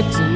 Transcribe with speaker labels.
Speaker 1: It's.